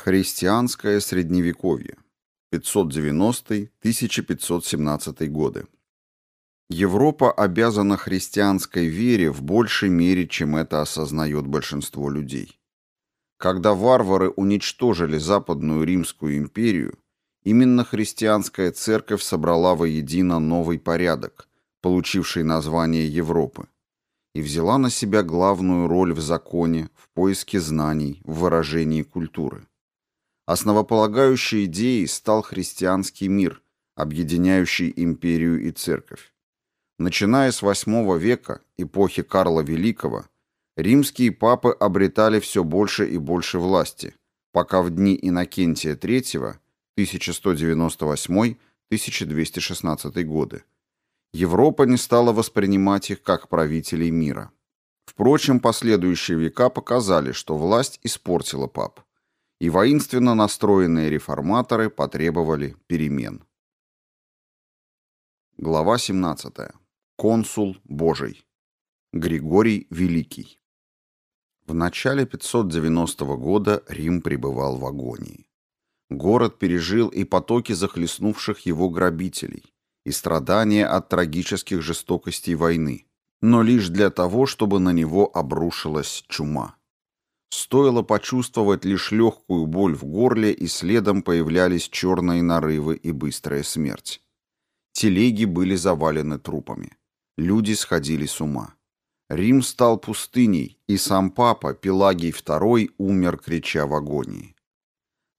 Христианское средневековье. 590-1517 годы. Европа обязана христианской вере в большей мере, чем это осознает большинство людей. Когда варвары уничтожили Западную Римскую империю, именно христианская церковь собрала воедино новый порядок, получивший название Европы, и взяла на себя главную роль в законе, в поиске знаний, в выражении культуры. Основополагающей идеей стал христианский мир, объединяющий империю и церковь. Начиная с VIII века, эпохи Карла Великого, римские папы обретали все больше и больше власти, пока в дни Иннокентия III 1198-1216 годы Европа не стала воспринимать их как правителей мира. Впрочем, последующие века показали, что власть испортила пап и воинственно настроенные реформаторы потребовали перемен. Глава 17. Консул Божий. Григорий Великий. В начале 590 года Рим пребывал в агонии. Город пережил и потоки захлестнувших его грабителей, и страдания от трагических жестокостей войны, но лишь для того, чтобы на него обрушилась чума. Стоило почувствовать лишь легкую боль в горле, и следом появлялись черные нарывы и быстрая смерть. Телеги были завалены трупами. Люди сходили с ума. Рим стал пустыней, и сам папа Пелагий II умер, крича в агонии.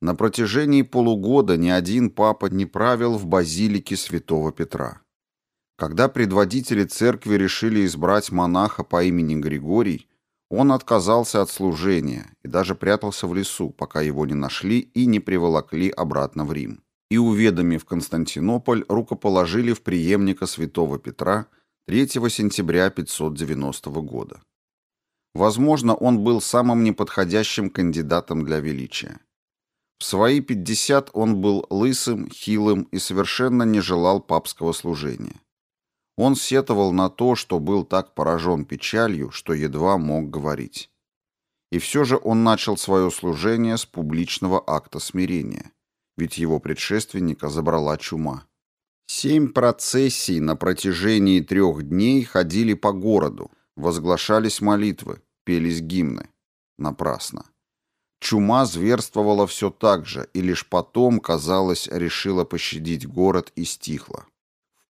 На протяжении полугода ни один папа не правил в базилике святого Петра. Когда предводители церкви решили избрать монаха по имени Григорий, он отказался от служения и даже прятался в лесу, пока его не нашли и не приволокли обратно в Рим. И, уведомив Константинополь, рукоположили в преемника святого Петра 3 сентября 590 года. Возможно, он был самым неподходящим кандидатом для величия. В свои 50 он был лысым, хилым и совершенно не желал папского служения. Он сетовал на то, что был так поражен печалью, что едва мог говорить. И все же он начал свое служение с публичного акта смирения, ведь его предшественника забрала чума. Семь процессий на протяжении трех дней ходили по городу, возглашались молитвы, пелись гимны. Напрасно. Чума зверствовала все так же, и лишь потом, казалось, решила пощадить город и стихла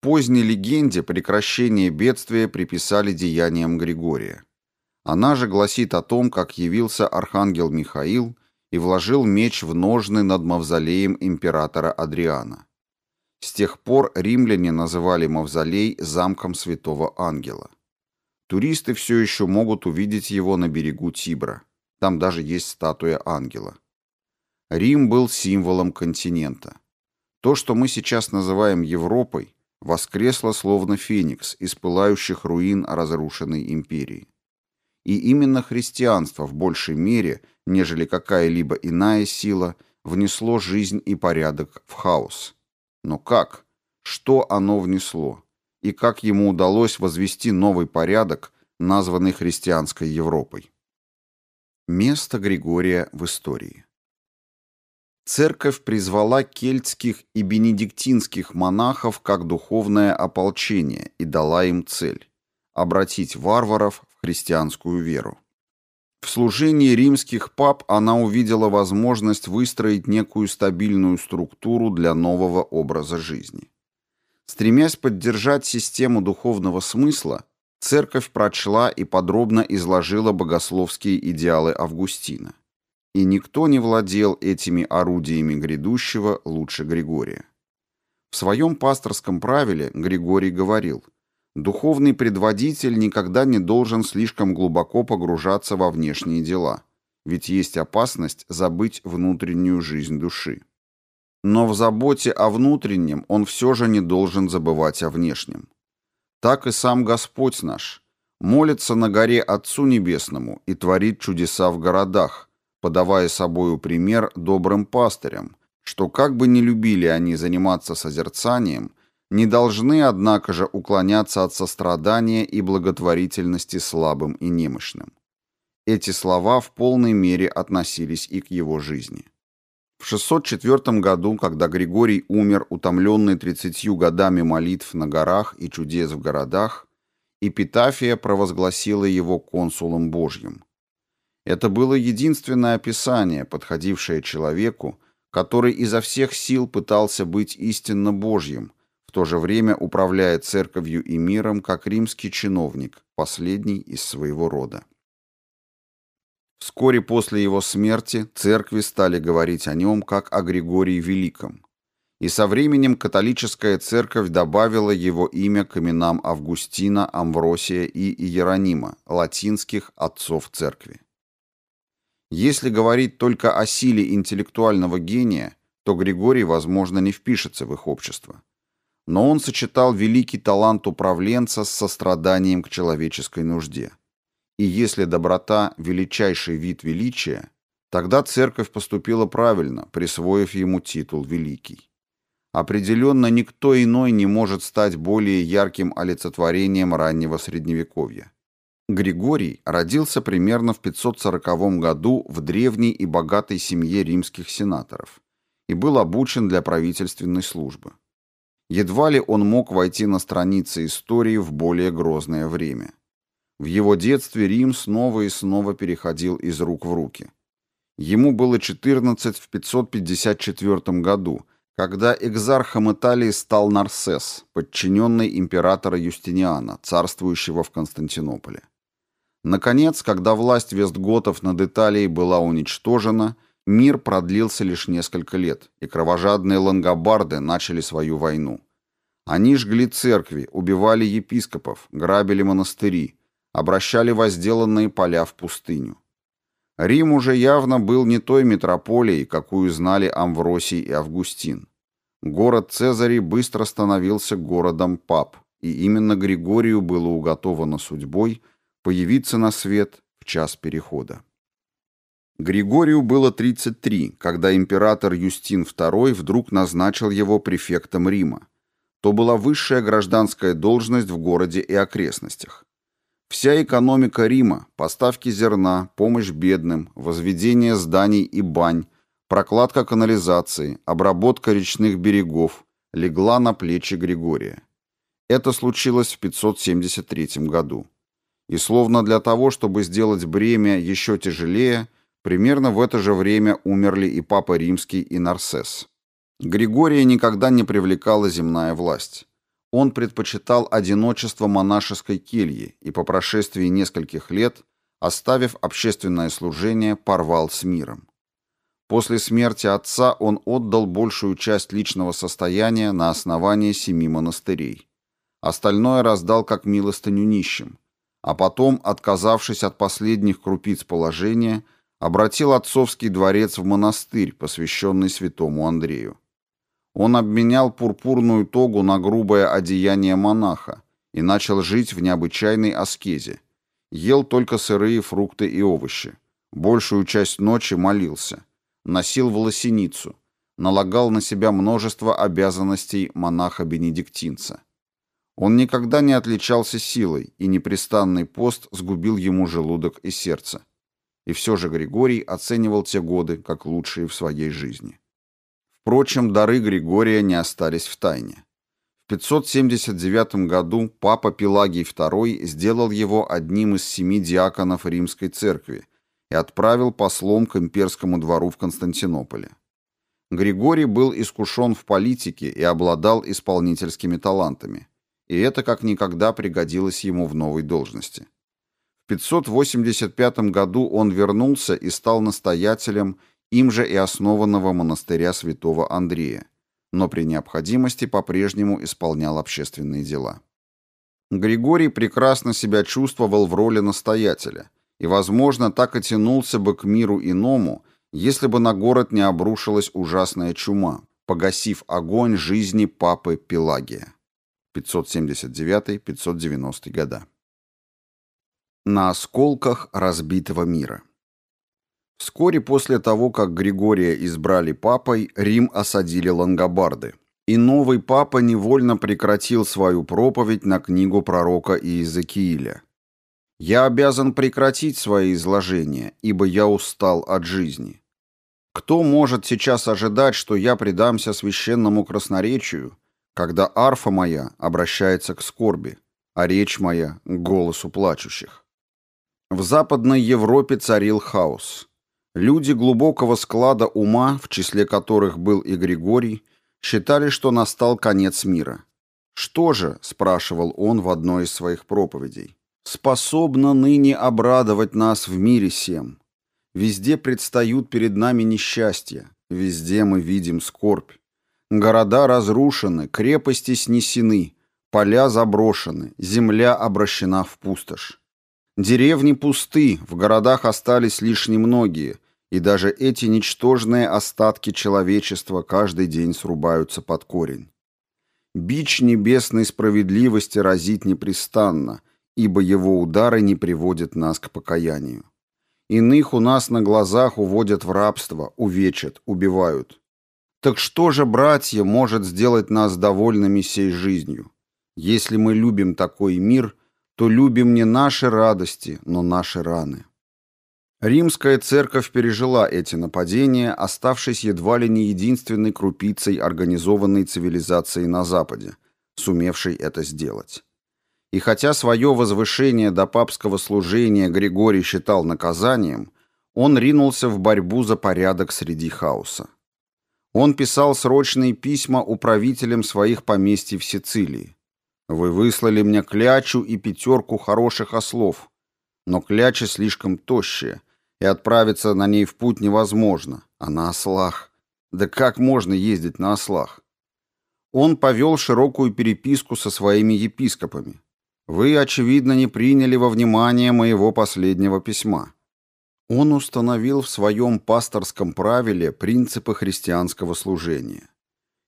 поздней легенде прекращение бедствия приписали деяниям Григория. Она же гласит о том, как явился архангел Михаил и вложил меч в ножны над мавзолеем императора Адриана. С тех пор римляне называли мавзолей замком святого ангела. Туристы все еще могут увидеть его на берегу Тибра. Там даже есть статуя ангела. Рим был символом континента. То, что мы сейчас называем Европой, воскресла словно феникс из пылающих руин разрушенной империи. И именно христианство в большей мере, нежели какая-либо иная сила, внесло жизнь и порядок в хаос. Но как? Что оно внесло? И как ему удалось возвести новый порядок, названный христианской Европой? Место Григория в истории церковь призвала кельтских и бенедиктинских монахов как духовное ополчение и дала им цель – обратить варваров в христианскую веру. В служении римских пап она увидела возможность выстроить некую стабильную структуру для нового образа жизни. Стремясь поддержать систему духовного смысла, церковь прочла и подробно изложила богословские идеалы Августина и никто не владел этими орудиями грядущего лучше Григория. В своем пасторском правиле Григорий говорил, духовный предводитель никогда не должен слишком глубоко погружаться во внешние дела, ведь есть опасность забыть внутреннюю жизнь души. Но в заботе о внутреннем он все же не должен забывать о внешнем. Так и сам Господь наш молится на горе Отцу Небесному и творит чудеса в городах, подавая собою пример добрым пастырям, что как бы не любили они заниматься созерцанием, не должны, однако же, уклоняться от сострадания и благотворительности слабым и немощным. Эти слова в полной мере относились и к его жизни. В 604 году, когда Григорий умер, утомленный тридцатью годами молитв на горах и чудес в городах, Эпитафия провозгласила его консулом Божьим. Это было единственное описание, подходившее человеку, который изо всех сил пытался быть истинно Божьим, в то же время управляя церковью и миром как римский чиновник, последний из своего рода. Вскоре после его смерти церкви стали говорить о нем как о Григории Великом. И со временем католическая церковь добавила его имя к именам Августина, Амвросия и Иеронима, латинских отцов церкви. Если говорить только о силе интеллектуального гения, то Григорий, возможно, не впишется в их общество. Но он сочетал великий талант управленца с состраданием к человеческой нужде. И если доброта – величайший вид величия, тогда церковь поступила правильно, присвоив ему титул «Великий». Определенно никто иной не может стать более ярким олицетворением раннего Средневековья. Григорий родился примерно в 540 году в древней и богатой семье римских сенаторов и был обучен для правительственной службы. Едва ли он мог войти на страницы истории в более грозное время. В его детстве Рим снова и снова переходил из рук в руки. Ему было 14 в 554 году, когда экзархом Италии стал Нарсес, подчиненный императора Юстиниана, царствующего в Константинополе. Наконец, когда власть вестготов над Италией была уничтожена, мир продлился лишь несколько лет, и кровожадные лангобарды начали свою войну. Они жгли церкви, убивали епископов, грабили монастыри, обращали возделанные поля в пустыню. Рим уже явно был не той метрополией, какую знали Амвросий и Августин. Город Цезарей быстро становился городом пап, и именно Григорию было уготовано судьбой появиться на свет в час перехода. Григорию было 33, когда император Юстин II вдруг назначил его префектом Рима. То была высшая гражданская должность в городе и окрестностях. Вся экономика Рима, поставки зерна, помощь бедным, возведение зданий и бань, прокладка канализации, обработка речных берегов легла на плечи Григория. Это случилось в 573 году. И словно для того, чтобы сделать бремя еще тяжелее, примерно в это же время умерли и Папа Римский, и Нарсес. Григория никогда не привлекала земная власть. Он предпочитал одиночество монашеской кельи и по прошествии нескольких лет, оставив общественное служение, порвал с миром. После смерти отца он отдал большую часть личного состояния на основание семи монастырей. Остальное раздал как милостыню нищим, а потом, отказавшись от последних крупиц положения, обратил отцовский дворец в монастырь, посвященный святому Андрею. Он обменял пурпурную тогу на грубое одеяние монаха и начал жить в необычайной аскезе. Ел только сырые фрукты и овощи. Большую часть ночи молился. Носил волосиницу. Налагал на себя множество обязанностей монаха-бенедиктинца. Он никогда не отличался силой, и непрестанный пост сгубил ему желудок и сердце. И все же Григорий оценивал те годы как лучшие в своей жизни. Впрочем, дары Григория не остались в тайне. В 579 году папа Пелагий II сделал его одним из семи диаконов Римской церкви и отправил послом к имперскому двору в Константинополе. Григорий был искушен в политике и обладал исполнительскими талантами, и это как никогда пригодилось ему в новой должности. В 585 году он вернулся и стал настоятелем им же и основанного монастыря святого Андрея, но при необходимости по-прежнему исполнял общественные дела. Григорий прекрасно себя чувствовал в роли настоятеля и, возможно, так и тянулся бы к миру иному, если бы на город не обрушилась ужасная чума, погасив огонь жизни папы Пелагия. 579-590 года. На осколках разбитого мира. Вскоре после того, как Григория избрали папой, Рим осадили лангобарды, и новый папа невольно прекратил свою проповедь на книгу пророка Иезекииля. «Я обязан прекратить свои изложения, ибо я устал от жизни». Кто может сейчас ожидать, что я предамся священному красноречию, когда арфа моя обращается к скорби, а речь моя — к голосу плачущих? В Западной Европе царил хаос. Люди глубокого склада ума, в числе которых был и Григорий, считали, что настал конец мира. «Что же?» — спрашивал он в одной из своих проповедей. «Способно ныне обрадовать нас в мире всем. Везде предстают перед нами несчастья, везде мы видим скорбь. Города разрушены, крепости снесены, поля заброшены, земля обращена в пустошь. Деревни пусты, в городах остались лишь немногие, и даже эти ничтожные остатки человечества каждый день срубаются под корень. Бич небесной справедливости разит непрестанно, ибо его удары не приводят нас к покаянию. Иных у нас на глазах уводят в рабство, увечат, убивают. Так что же, братья, может сделать нас довольными сей жизнью? Если мы любим такой мир, то любим не наши радости, но наши раны. Римская церковь пережила эти нападения, оставшись едва ли не единственной крупицей организованной цивилизации на Западе, сумевшей это сделать. И хотя свое возвышение до папского служения Григорий считал наказанием, он ринулся в борьбу за порядок среди хаоса. Он писал срочные письма управителям своих поместий в Сицилии. «Вы выслали мне клячу и пятерку хороших ослов, но кляча слишком тощая, и отправиться на ней в путь невозможно, а на ослах. Да как можно ездить на ослах?» Он повел широкую переписку со своими епископами. Вы, очевидно, не приняли во внимание моего последнего письма. Он установил в своем пасторском правиле принципы христианского служения.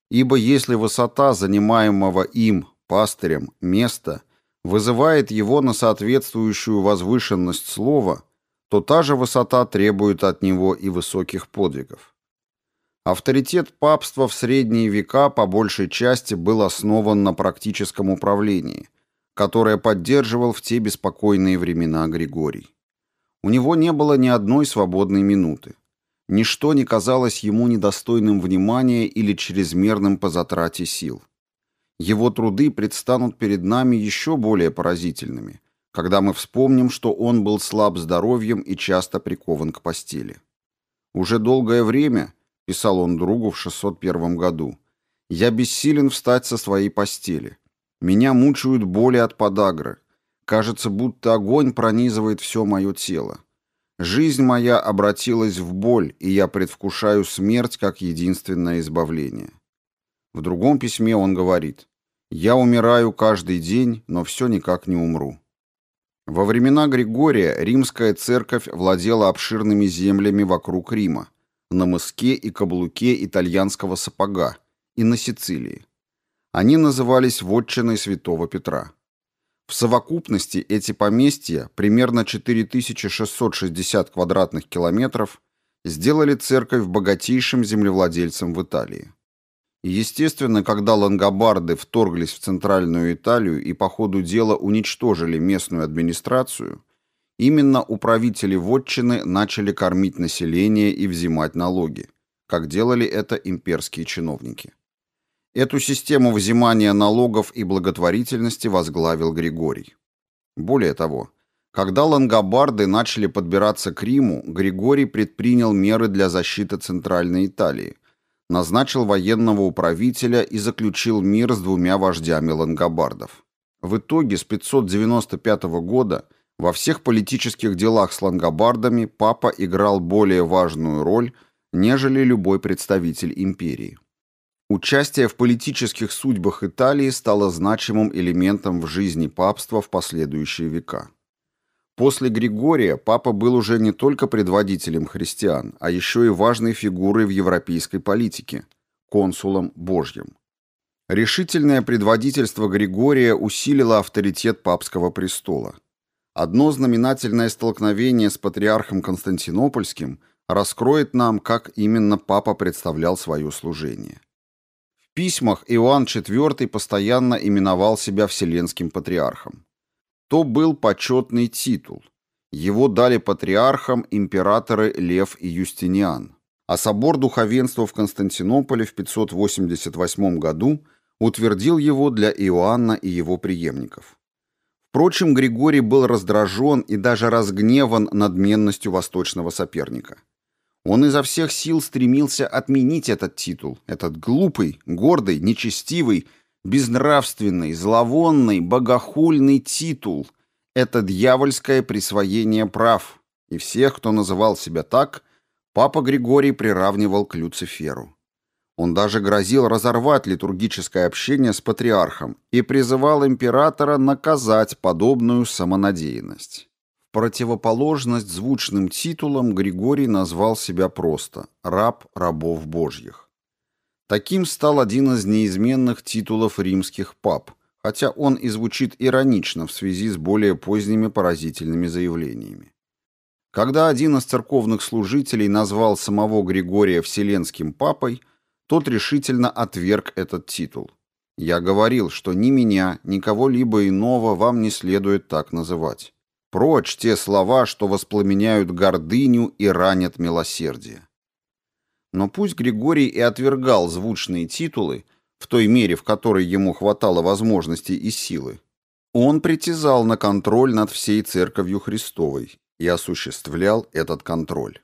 Ибо если высота занимаемого им, пастырем, места вызывает его на соответствующую возвышенность слова, то та же высота требует от него и высоких подвигов. Авторитет папства в средние века по большей части был основан на практическом управлении – которое поддерживал в те беспокойные времена Григорий. У него не было ни одной свободной минуты. Ничто не казалось ему недостойным внимания или чрезмерным по затрате сил. Его труды предстанут перед нами еще более поразительными, когда мы вспомним, что он был слаб здоровьем и часто прикован к постели. «Уже долгое время», — писал он другу в 601 году, — «я бессилен встать со своей постели. Меня мучают боли от подагры. Кажется, будто огонь пронизывает все мое тело. Жизнь моя обратилась в боль, и я предвкушаю смерть как единственное избавление. В другом письме он говорит «Я умираю каждый день, но все никак не умру». Во времена Григория римская церковь владела обширными землями вокруг Рима, на мыске и каблуке итальянского сапога и на Сицилии. Они назывались вотчиной святого Петра. В совокупности эти поместья, примерно 4660 квадратных километров, сделали церковь богатейшим землевладельцем в Италии. Естественно, когда лангобарды вторглись в Центральную Италию и по ходу дела уничтожили местную администрацию, именно управители вотчины начали кормить население и взимать налоги, как делали это имперские чиновники. Эту систему взимания налогов и благотворительности возглавил Григорий. Более того, когда лангобарды начали подбираться к Риму, Григорий предпринял меры для защиты Центральной Италии, назначил военного управителя и заключил мир с двумя вождями лангобардов. В итоге с 595 года во всех политических делах с лангобардами папа играл более важную роль, нежели любой представитель империи. Участие в политических судьбах Италии стало значимым элементом в жизни папства в последующие века. После Григория папа был уже не только предводителем христиан, а еще и важной фигурой в европейской политике – консулом Божьим. Решительное предводительство Григория усилило авторитет папского престола. Одно знаменательное столкновение с патриархом Константинопольским раскроет нам, как именно папа представлял свое служение письмах Иоанн IV постоянно именовал себя Вселенским Патриархом. То был почетный титул. Его дали патриархам императоры Лев и Юстиниан. а собор духовенства в Константинополе в 588 году утвердил его для Иоанна и его преемников. Впрочем, Григорий был раздражен и даже разгневан надменностью восточного соперника. Он изо всех сил стремился отменить этот титул, этот глупый, гордый, нечестивый, безнравственный, зловонный, богохульный титул, это дьявольское присвоение прав, и всех, кто называл себя так, папа Григорий приравнивал к Люциферу. Он даже грозил разорвать литургическое общение с патриархом и призывал императора наказать подобную самонадеянность. Противоположность звучным титулам Григорий назвал себя просто «раб рабов божьих». Таким стал один из неизменных титулов римских пап, хотя он и звучит иронично в связи с более поздними поразительными заявлениями. Когда один из церковных служителей назвал самого Григория Вселенским папой, тот решительно отверг этот титул. Я говорил, что ни меня, ни кого-либо иного вам не следует так называть. Прочь те слова, что воспламеняют гордыню и ранят милосердие. Но пусть Григорий и отвергал звучные титулы, в той мере, в которой ему хватало возможностей и силы, он притязал на контроль над всей Церковью Христовой и осуществлял этот контроль.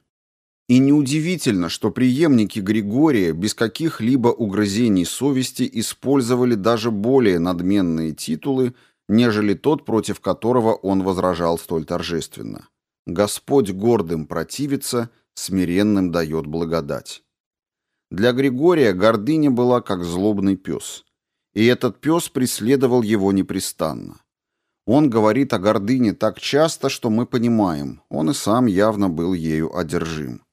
И неудивительно, что преемники Григория без каких-либо угрызений совести использовали даже более надменные титулы, нежели тот, против которого он возражал столь торжественно. «Господь гордым противится, смиренным дает благодать». Для Григория гордыня была как злобный пес. И этот пес преследовал его непрестанно. Он говорит о гордыне так часто, что мы понимаем, он и сам явно был ею одержим.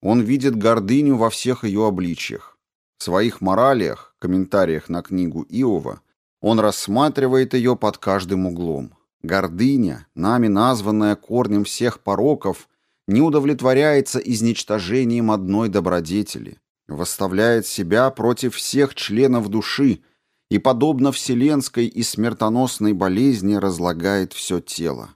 Он видит гордыню во всех ее обличьях. В своих моралиях, комментариях на книгу Иова, он рассматривает ее под каждым углом. Гордыня, нами названная корнем всех пороков, не удовлетворяется изничтожением одной добродетели, восставляет себя против всех членов души и, подобно вселенской и смертоносной болезни, разлагает все тело.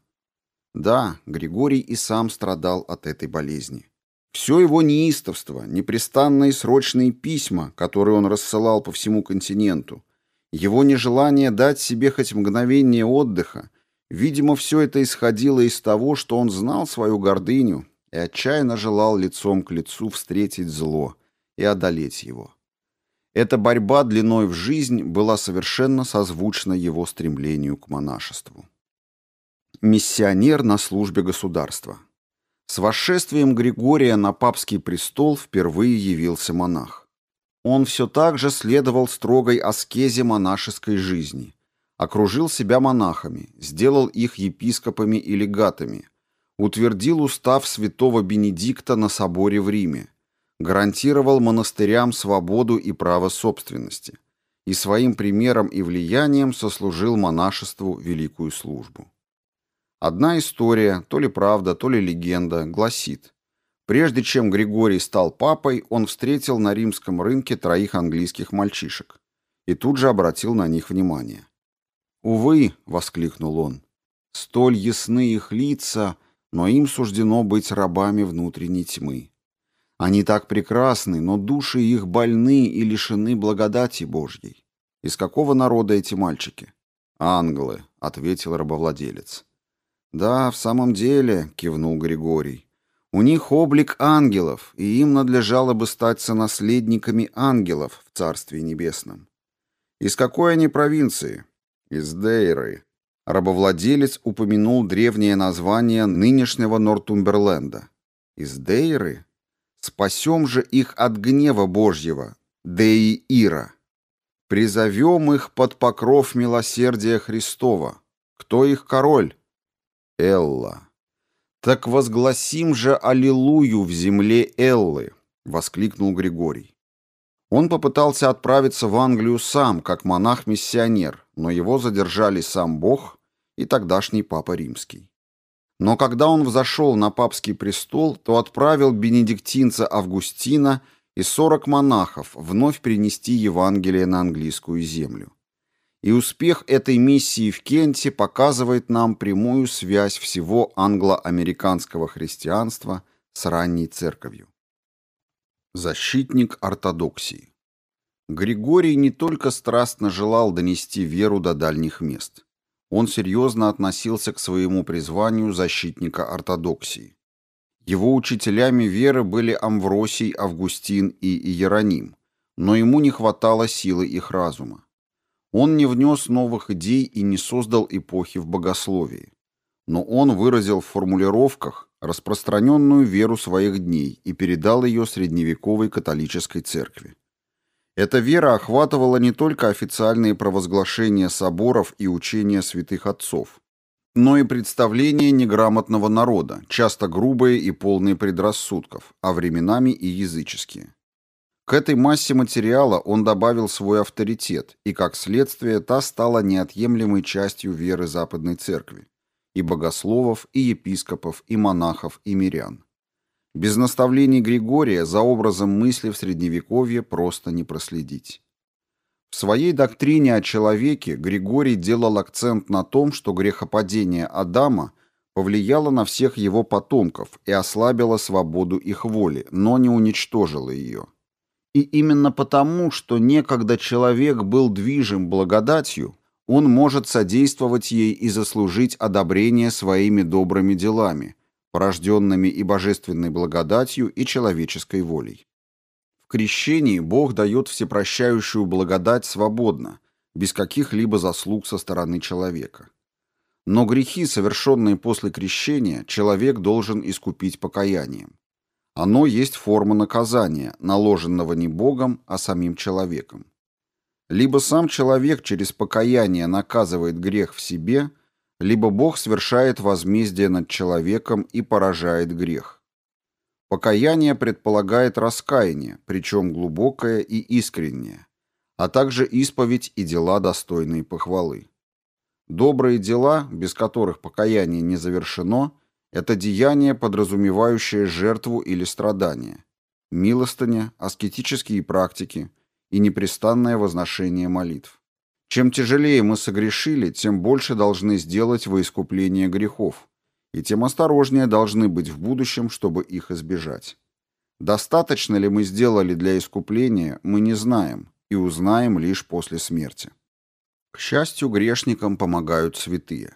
Да, Григорий и сам страдал от этой болезни. Все его неистовство, непрестанные срочные письма, которые он рассылал по всему континенту, его нежелание дать себе хоть мгновение отдыха, видимо, все это исходило из того, что он знал свою гордыню и отчаянно желал лицом к лицу встретить зло и одолеть его. Эта борьба длиной в жизнь была совершенно созвучна его стремлению к монашеству. Миссионер на службе государства. С восшествием Григория на папский престол впервые явился монах. Он все так же следовал строгой аскезе монашеской жизни, окружил себя монахами, сделал их епископами и легатами, утвердил устав святого Бенедикта на соборе в Риме, гарантировал монастырям свободу и право собственности и своим примером и влиянием сослужил монашеству великую службу. Одна история, то ли правда, то ли легенда, гласит, прежде чем Григорий стал папой, он встретил на римском рынке троих английских мальчишек и тут же обратил на них внимание. «Увы», — воскликнул он, — «столь ясны их лица, но им суждено быть рабами внутренней тьмы. Они так прекрасны, но души их больны и лишены благодати Божьей. Из какого народа эти мальчики?» «Англы», — ответил рабовладелец. «Да, в самом деле», — кивнул Григорий, — «у них облик ангелов, и им надлежало бы стать сонаследниками ангелов в Царстве Небесном». «Из какой они провинции?» «Из Дейры». Рабовладелец упомянул древнее название нынешнего Нортумберленда. «Из Дейры? Спасем же их от гнева Божьего, Деи Ира. Призовем их под покров милосердия Христова. Кто их король?» Элла. «Так возгласим же Аллилуйю в земле Эллы!» — воскликнул Григорий. Он попытался отправиться в Англию сам, как монах-миссионер, но его задержали сам Бог и тогдашний Папа Римский. Но когда он взошел на папский престол, то отправил бенедиктинца Августина и сорок монахов вновь принести Евангелие на английскую землю. И успех этой миссии в Кенте показывает нам прямую связь всего англо-американского христианства с ранней церковью. Защитник ортодоксии. Григорий не только страстно желал донести веру до дальних мест. Он серьезно относился к своему призванию защитника ортодоксии. Его учителями веры были Амвросий, Августин и Иероним, но ему не хватало силы их разума. Он не внес новых идей и не создал эпохи в богословии. Но он выразил в формулировках, распространенную веру своих дней и передал ее средневековой католической церкви. Эта вера охватывала не только официальные провозглашения соборов и учения святых отцов, но и представления неграмотного народа, часто грубые и полные предрассудков, а временами и языческие. К этой массе материала он добавил свой авторитет, и как следствие та стала неотъемлемой частью веры Западной Церкви и богословов, и епископов, и монахов, и мирян. Без наставлений Григория за образом мысли в Средневековье просто не проследить. В своей доктрине о человеке Григорий делал акцент на том, что грехопадение Адама повлияло на всех его потомков и ослабило свободу их воли, но не уничтожило ее. И именно потому, что некогда человек был движим благодатью, он может содействовать ей и заслужить одобрение своими добрыми делами, порожденными и божественной благодатью, и человеческой волей. В крещении Бог дает всепрощающую благодать свободно, без каких-либо заслуг со стороны человека. Но грехи, совершенные после крещения, человек должен искупить покаянием. Оно есть форма наказания, наложенного не Богом, а самим человеком. Либо сам человек через покаяние наказывает грех в себе, либо Бог совершает возмездие над человеком и поражает грех. Покаяние предполагает раскаяние, причем глубокое и искреннее, а также исповедь и дела, достойные похвалы. Добрые дела, без которых покаяние не завершено, это деяние, подразумевающее жертву или страдание, милостыня, аскетические практики, и непрестанное возношение молитв. Чем тяжелее мы согрешили, тем больше должны сделать во искупление грехов, и тем осторожнее должны быть в будущем, чтобы их избежать. Достаточно ли мы сделали для искупления, мы не знаем и узнаем лишь после смерти. К счастью, грешникам помогают святые.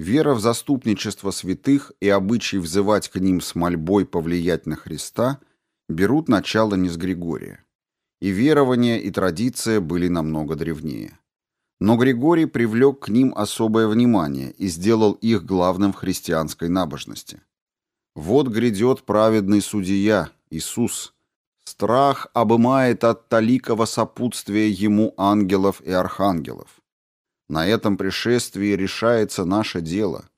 Вера в заступничество святых и обычай взывать к ним с мольбой повлиять на Христа берут начало не с Григория и верования, и традиция были намного древнее. Но Григорий привлек к ним особое внимание и сделал их главным в христианской набожности. «Вот грядет праведный судья, Иисус. Страх обымает от таликого сопутствия ему ангелов и архангелов. На этом пришествии решается наше дело.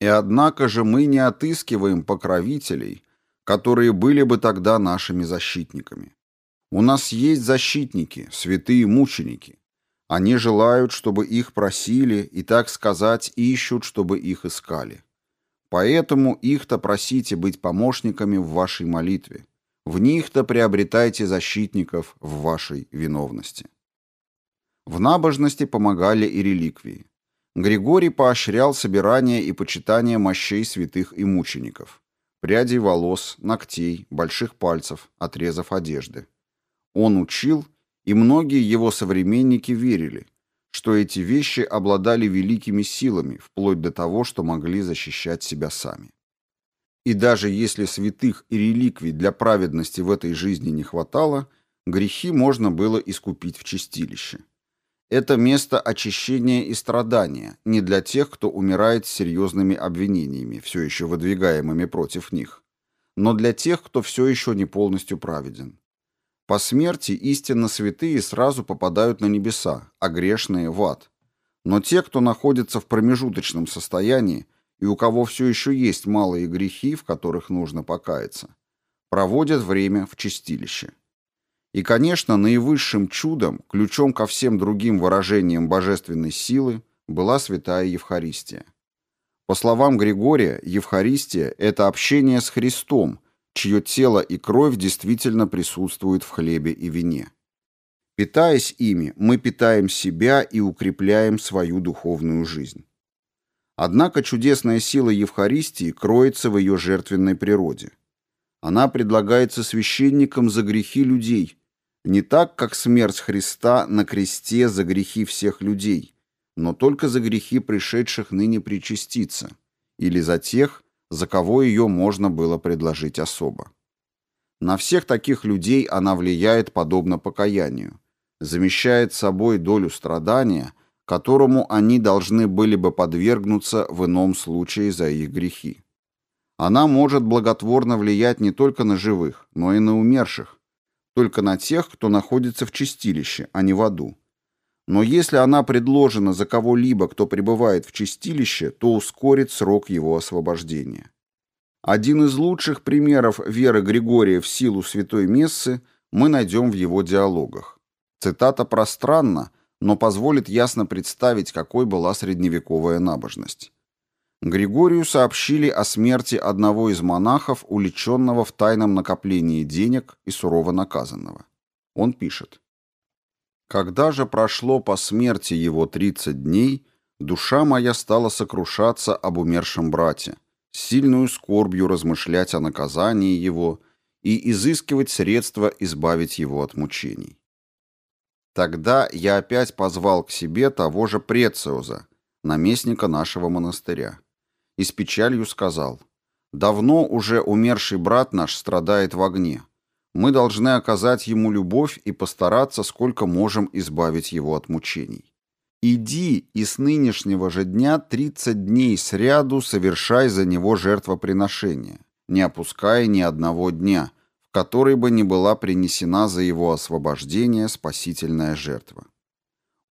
И однако же мы не отыскиваем покровителей, которые были бы тогда нашими защитниками. У нас есть защитники, святые мученики. Они желают, чтобы их просили, и, так сказать, ищут, чтобы их искали. Поэтому их-то просите быть помощниками в вашей молитве. В них-то приобретайте защитников в вашей виновности. В набожности помогали и реликвии. Григорий поощрял собирание и почитание мощей святых и мучеников. Прядей волос, ногтей, больших пальцев, отрезов одежды. Он учил, и многие его современники верили, что эти вещи обладали великими силами, вплоть до того, что могли защищать себя сами. И даже если святых и реликвий для праведности в этой жизни не хватало, грехи можно было искупить в чистилище. Это место очищения и страдания не для тех, кто умирает с серьезными обвинениями, все еще выдвигаемыми против них, но для тех, кто все еще не полностью праведен. По смерти истинно святые сразу попадают на небеса, а грешные – в ад. Но те, кто находится в промежуточном состоянии и у кого все еще есть малые грехи, в которых нужно покаяться, проводят время в чистилище. И, конечно, наивысшим чудом, ключом ко всем другим выражениям божественной силы, была святая Евхаристия. По словам Григория, Евхаристия – это общение с Христом – чье тело и кровь действительно присутствуют в хлебе и вине. Питаясь ими, мы питаем себя и укрепляем свою духовную жизнь. Однако чудесная сила Евхаристии кроется в ее жертвенной природе. Она предлагается священникам за грехи людей, не так, как смерть Христа на кресте за грехи всех людей, но только за грехи пришедших ныне причаститься, или за тех, за кого ее можно было предложить особо. На всех таких людей она влияет подобно покаянию, замещает собой долю страдания, которому они должны были бы подвергнуться в ином случае за их грехи. Она может благотворно влиять не только на живых, но и на умерших, только на тех, кто находится в чистилище, а не в аду. Но если она предложена за кого-либо, кто пребывает в чистилище, то ускорит срок его освобождения. Один из лучших примеров веры Григория в силу святой мессы мы найдем в его диалогах. Цитата пространна, но позволит ясно представить, какой была средневековая набожность. Григорию сообщили о смерти одного из монахов, уличенного в тайном накоплении денег и сурово наказанного. Он пишет. «Когда же прошло по смерти его 30 дней, душа моя стала сокрушаться об умершем брате, сильную скорбью размышлять о наказании его и изыскивать средства избавить его от мучений. Тогда я опять позвал к себе того же Прециоза, наместника нашего монастыря, и с печалью сказал, «Давно уже умерший брат наш страдает в огне. Мы должны оказать ему любовь и постараться, сколько можем избавить его от мучений. Иди и с нынешнего же дня тридцать дней сряду совершай за него жертвоприношение, не опуская ни одного дня, в который бы не была принесена за его освобождение спасительная жертва.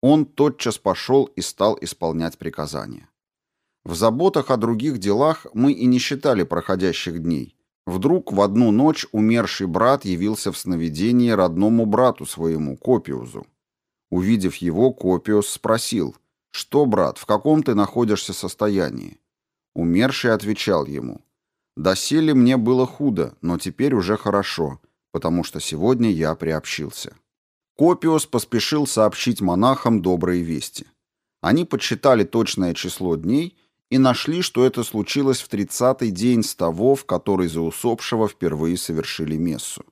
Он тотчас пошел и стал исполнять приказания. В заботах о других делах мы и не считали проходящих дней. Вдруг в одну ночь умерший брат явился в сновидении родному брату своему, Копиузу. Увидев его, Копиус спросил, «Что, брат, в каком ты находишься состоянии?» Умерший отвечал ему, «Доселе мне было худо, но теперь уже хорошо, потому что сегодня я приобщился». Копиус поспешил сообщить монахам добрые вести. Они подсчитали точное число дней и нашли, что это случилось в тридцатый день с того, в который за усопшего впервые совершили мессу.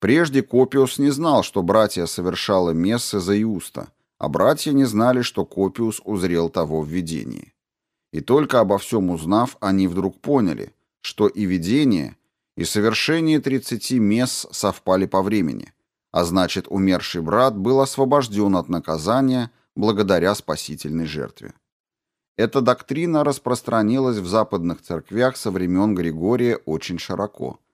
Прежде Копиус не знал, что братья совершала мессы за Иуста, а братья не знали, что Копиус узрел того в видении. И только обо всем узнав, они вдруг поняли, что и видение, и совершение тридцати месс совпали по времени, а значит, умерший брат был освобожден от наказания благодаря спасительной жертве. Эта доктрина распространилась в западных церквях со времен Григория очень широко –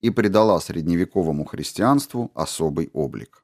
и придала средневековому христианству особый облик.